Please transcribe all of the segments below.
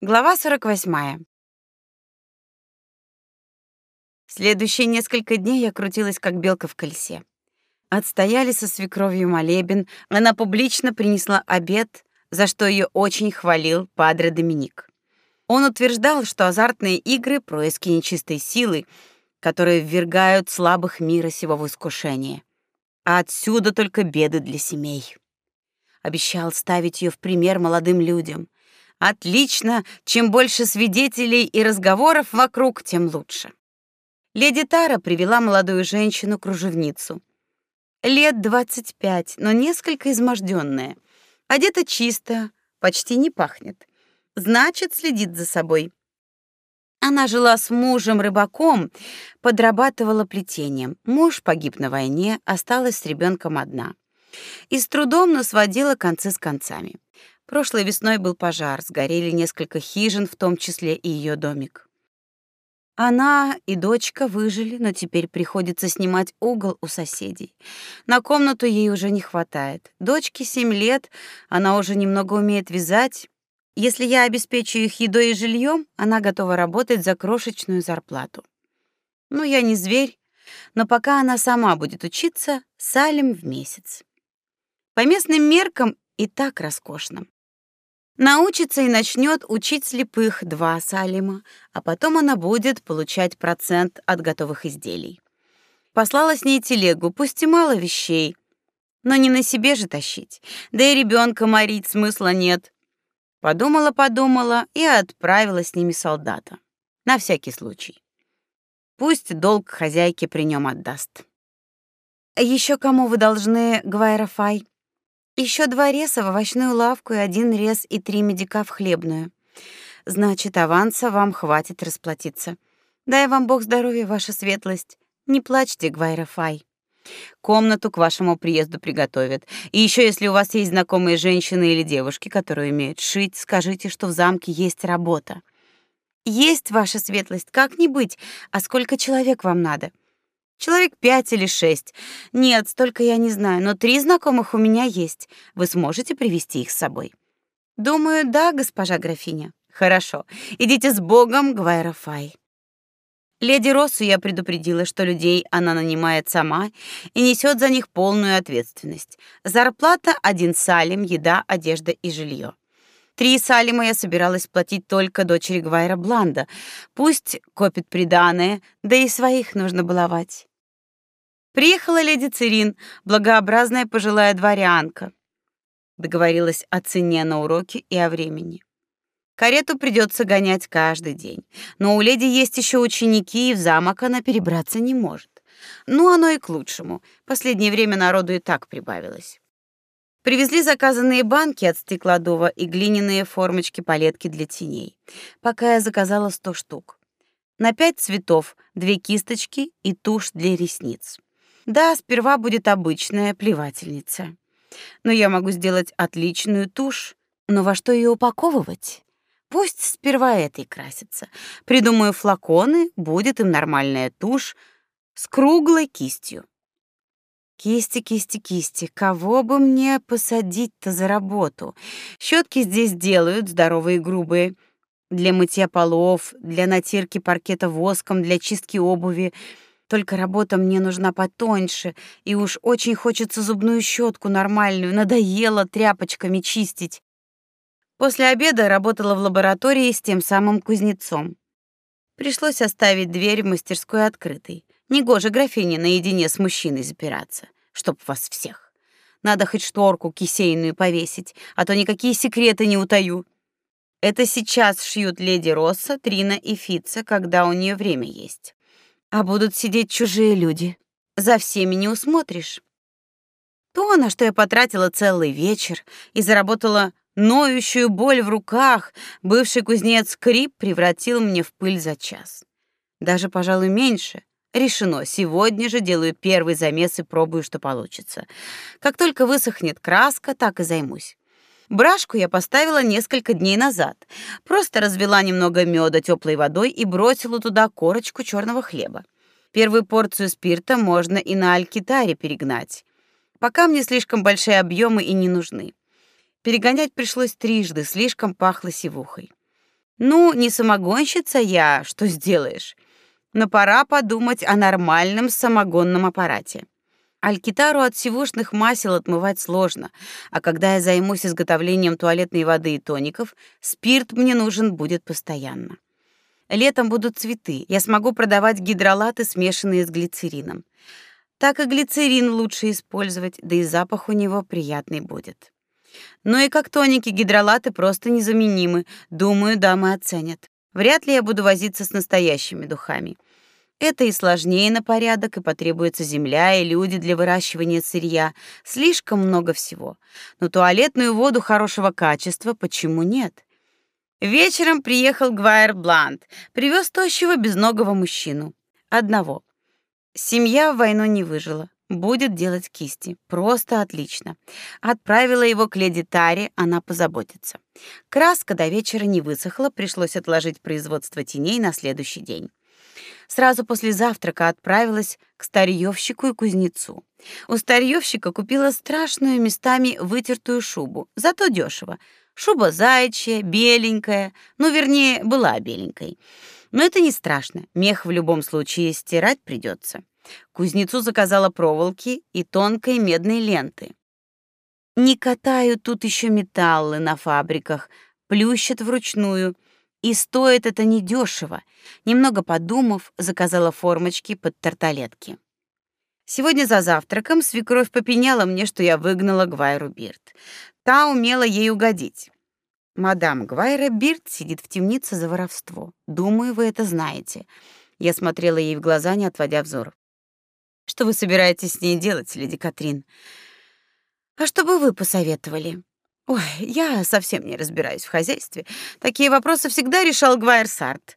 Глава 48. Следующие несколько дней я крутилась как белка в колесе. Отстояли со свекровью молебен, она публично принесла обед, за что ее очень хвалил падре Доминик. Он утверждал, что азартные игры происки нечистой силы, которые ввергают слабых мира сего в искушение. А отсюда только беды для семей. Обещал ставить ее в пример молодым людям — Отлично, чем больше свидетелей и разговоров вокруг, тем лучше. Леди Тара привела молодую женщину-кружевницу. Лет двадцать пять, но несколько изможденная. Одета чисто, почти не пахнет. Значит, следит за собой. Она жила с мужем-рыбаком, подрабатывала плетением. Муж погиб на войне, осталась с ребенком одна. И с трудом, но сводила концы с концами. Прошлой весной был пожар, сгорели несколько хижин, в том числе и ее домик. Она и дочка выжили, но теперь приходится снимать угол у соседей. На комнату ей уже не хватает. Дочке семь лет, она уже немного умеет вязать. Если я обеспечу их едой и жильем, она готова работать за крошечную зарплату. Ну, я не зверь, но пока она сама будет учиться, салим в месяц. По местным меркам и так роскошно. Научится и начнет учить слепых два салима, а потом она будет получать процент от готовых изделий. Послала с ней телегу, пусть и мало вещей, но не на себе же тащить. Да и ребенка морить смысла нет. Подумала-подумала и отправила с ними солдата. На всякий случай. Пусть долг хозяйке при нем отдаст. Еще кому вы должны, Гвайрафай? Еще два реса в овощную лавку и один рез и три медика в хлебную. Значит, аванса вам хватит расплатиться. Дай вам Бог здоровья, ваша светлость. Не плачьте, Гвайра Фай. Комнату к вашему приезду приготовят. И еще, если у вас есть знакомые женщины или девушки, которые умеют шить, скажите, что в замке есть работа. Есть ваша светлость, как не быть? А сколько человек вам надо? Человек пять или шесть. Нет, столько я не знаю, но три знакомых у меня есть. Вы сможете привести их с собой? Думаю, да, госпожа графиня. Хорошо. Идите с Богом, Гвайра Фай. Леди Россу я предупредила, что людей она нанимает сама и несет за них полную ответственность. Зарплата один салим, еда, одежда и жилье. Три салима я собиралась платить только дочери Гвайра Бланда. Пусть копит приданое, да и своих нужно баловать. Приехала леди Цирин, благообразная пожилая дворянка. Договорилась о цене на уроки и о времени. Карету придется гонять каждый день. Но у леди есть еще ученики, и в замок она перебраться не может. Ну, оно и к лучшему. Последнее время народу и так прибавилось. Привезли заказанные банки от стеклодува и глиняные формочки-палетки для теней. Пока я заказала 100 штук. На пять цветов, две кисточки и тушь для ресниц. Да, сперва будет обычная плевательница. Но я могу сделать отличную тушь. Но во что ее упаковывать? Пусть сперва этой красится. Придумаю флаконы, будет им нормальная тушь с круглой кистью. Кисти, кисти, кисти. Кого бы мне посадить-то за работу? Щетки здесь делают здоровые грубые. Для мытья полов, для натирки паркета воском, для чистки обуви — только работа мне нужна потоньше, и уж очень хочется зубную щетку нормальную, надоело тряпочками чистить. После обеда работала в лаборатории с тем самым кузнецом. Пришлось оставить дверь в мастерскую открытой. Негоже графине наедине с мужчиной запираться, чтоб вас всех. Надо хоть шторку кисейную повесить, а то никакие секреты не утаю. Это сейчас шьют леди Росса, Трина и Фица, когда у нее время есть а будут сидеть чужие люди. За всеми не усмотришь. То, на что я потратила целый вечер и заработала ноющую боль в руках, бывший кузнец Крип превратил мне в пыль за час. Даже, пожалуй, меньше. Решено, сегодня же делаю первый замес и пробую, что получится. Как только высохнет краска, так и займусь. Брашку я поставила несколько дней назад. Просто развела немного меда теплой водой и бросила туда корочку черного хлеба. Первую порцию спирта можно и на алькитаре перегнать. Пока мне слишком большие объемы и не нужны. Перегонять пришлось трижды, слишком пахло сивухой. Ну, не самогонщица я, что сделаешь? Но пора подумать о нормальном самогонном аппарате. Алькитару от сивушных масел отмывать сложно, а когда я займусь изготовлением туалетной воды и тоников, спирт мне нужен будет постоянно. Летом будут цветы. Я смогу продавать гидролаты, смешанные с глицерином. Так и глицерин лучше использовать, да и запах у него приятный будет. Ну и как тоники гидролаты просто незаменимы. Думаю, дамы оценят. Вряд ли я буду возиться с настоящими духами. Это и сложнее на порядок, и потребуется земля и люди для выращивания сырья. Слишком много всего. Но туалетную воду хорошего качества почему нет? Вечером приехал Гвайер Блант, привез тощего безногого мужчину. Одного. Семья в войну не выжила. Будет делать кисти. Просто отлично. Отправила его к леди Таре, она позаботится. Краска до вечера не высохла, пришлось отложить производство теней на следующий день. Сразу после завтрака отправилась к старьёвщику и кузнецу. У старьёвщика купила страшную местами вытертую шубу, зато дешево. Шуба заячья, беленькая, ну, вернее, была беленькой. Но это не страшно, мех в любом случае стирать придется. Кузнецу заказала проволоки и тонкой медной ленты. Не катают тут еще металлы на фабриках, плющат вручную — и стоит это недешево. Немного подумав, заказала формочки под тарталетки. Сегодня за завтраком свекровь попеняла мне, что я выгнала Гвайру Бирд. Та умела ей угодить. Мадам Гвайра Бирд сидит в темнице за воровство. Думаю, вы это знаете. Я смотрела ей в глаза, не отводя взор. Что вы собираетесь с ней делать, леди Катрин? А что бы вы посоветовали? Ой, я совсем не разбираюсь в хозяйстве. Такие вопросы всегда решал Гвайер Сарт.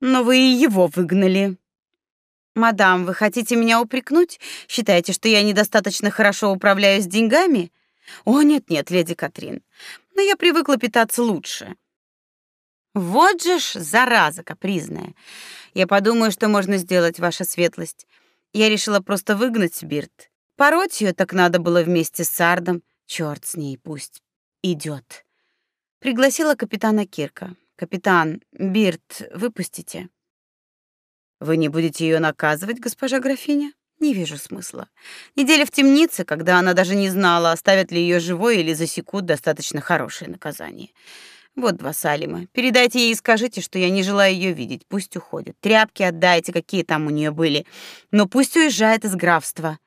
Но вы и его выгнали. Мадам, вы хотите меня упрекнуть? Считаете, что я недостаточно хорошо управляю с деньгами? О, нет-нет, леди Катрин. Но я привыкла питаться лучше. Вот же ж зараза капризная. Я подумаю, что можно сделать, ваша светлость. Я решила просто выгнать Бирт. Пороть ее так надо было вместе с Сардом. Черт с ней, пусть идет. Пригласила капитана Кирка. Капитан, Бирт, выпустите. Вы не будете ее наказывать, госпожа графиня? Не вижу смысла. Неделя в темнице, когда она даже не знала, оставят ли ее живой или засекут достаточно хорошее наказание. Вот два Салима. Передайте ей и скажите, что я не желаю ее видеть. Пусть уходит. Тряпки отдайте, какие там у нее были. Но пусть уезжает из графства.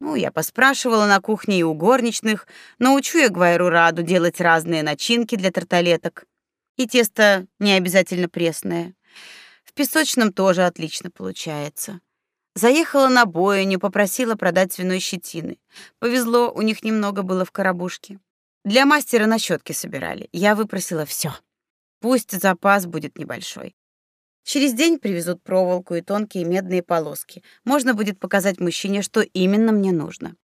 Ну, я поспрашивала на кухне и у горничных, научу я Гвайру Раду делать разные начинки для тарталеток. И тесто не обязательно пресное. В песочном тоже отлично получается. Заехала на бойню, попросила продать свиной щетины. Повезло, у них немного было в коробушке. Для мастера на щетки собирали. Я выпросила все. Пусть запас будет небольшой. Через день привезут проволоку и тонкие медные полоски. Можно будет показать мужчине, что именно мне нужно.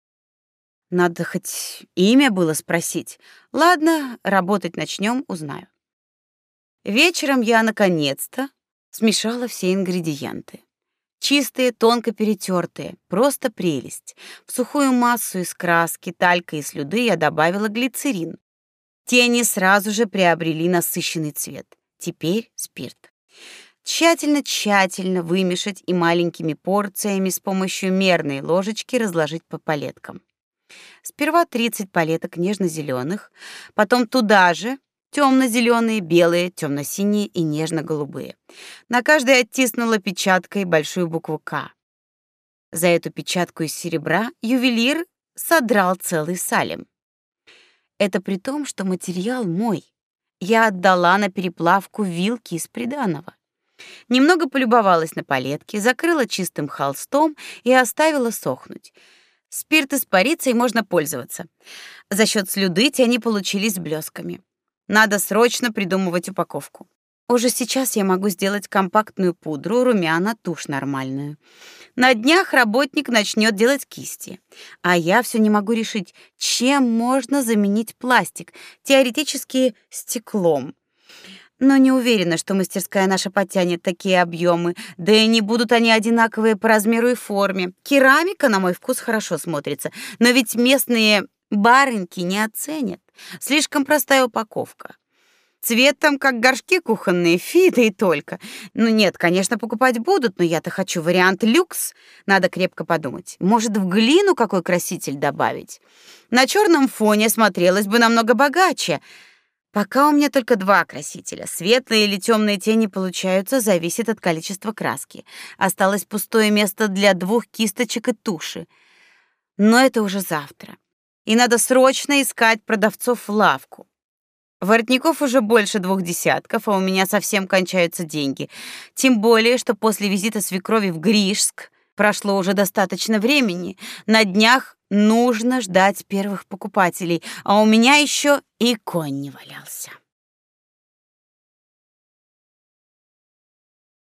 Надо хоть имя было спросить. Ладно, работать начнем, узнаю. Вечером я наконец-то смешала все ингредиенты. Чистые, тонко перетертые, просто прелесть. В сухую массу из краски, талька и слюды я добавила глицерин. Тени сразу же приобрели насыщенный цвет. Теперь спирт тщательно-тщательно вымешать и маленькими порциями с помощью мерной ложечки разложить по палеткам. Сперва 30 палеток нежно-зеленых, потом туда же темно-зеленые, белые, темно-синие и нежно-голубые. На каждой оттиснула печаткой большую букву «К». За эту печатку из серебра ювелир содрал целый салем. Это при том, что материал мой. Я отдала на переплавку вилки из приданого. Немного полюбовалась на палетки, закрыла чистым холстом и оставила сохнуть. Спирт испарится и можно пользоваться. За счет слюды они получились блесками. Надо срочно придумывать упаковку. Уже сейчас я могу сделать компактную пудру, румяна, тушь нормальную. На днях работник начнет делать кисти. А я все не могу решить, чем можно заменить пластик, теоретически стеклом но не уверена, что мастерская наша потянет такие объемы, да и не будут они одинаковые по размеру и форме. Керамика, на мой вкус, хорошо смотрится, но ведь местные барыньки не оценят. Слишком простая упаковка. Цвет там как горшки кухонные, фи, и только. Ну нет, конечно, покупать будут, но я-то хочу вариант люкс. Надо крепко подумать. Может, в глину какой краситель добавить? На черном фоне смотрелось бы намного богаче. Пока у меня только два красителя. Светлые или темные тени получаются, зависит от количества краски. Осталось пустое место для двух кисточек и туши. Но это уже завтра. И надо срочно искать продавцов в лавку. Воротников уже больше двух десятков, а у меня совсем кончаются деньги. Тем более, что после визита свекрови в Гришск прошло уже достаточно времени. На днях нужно ждать первых покупателей, а у меня еще и конь не валялся.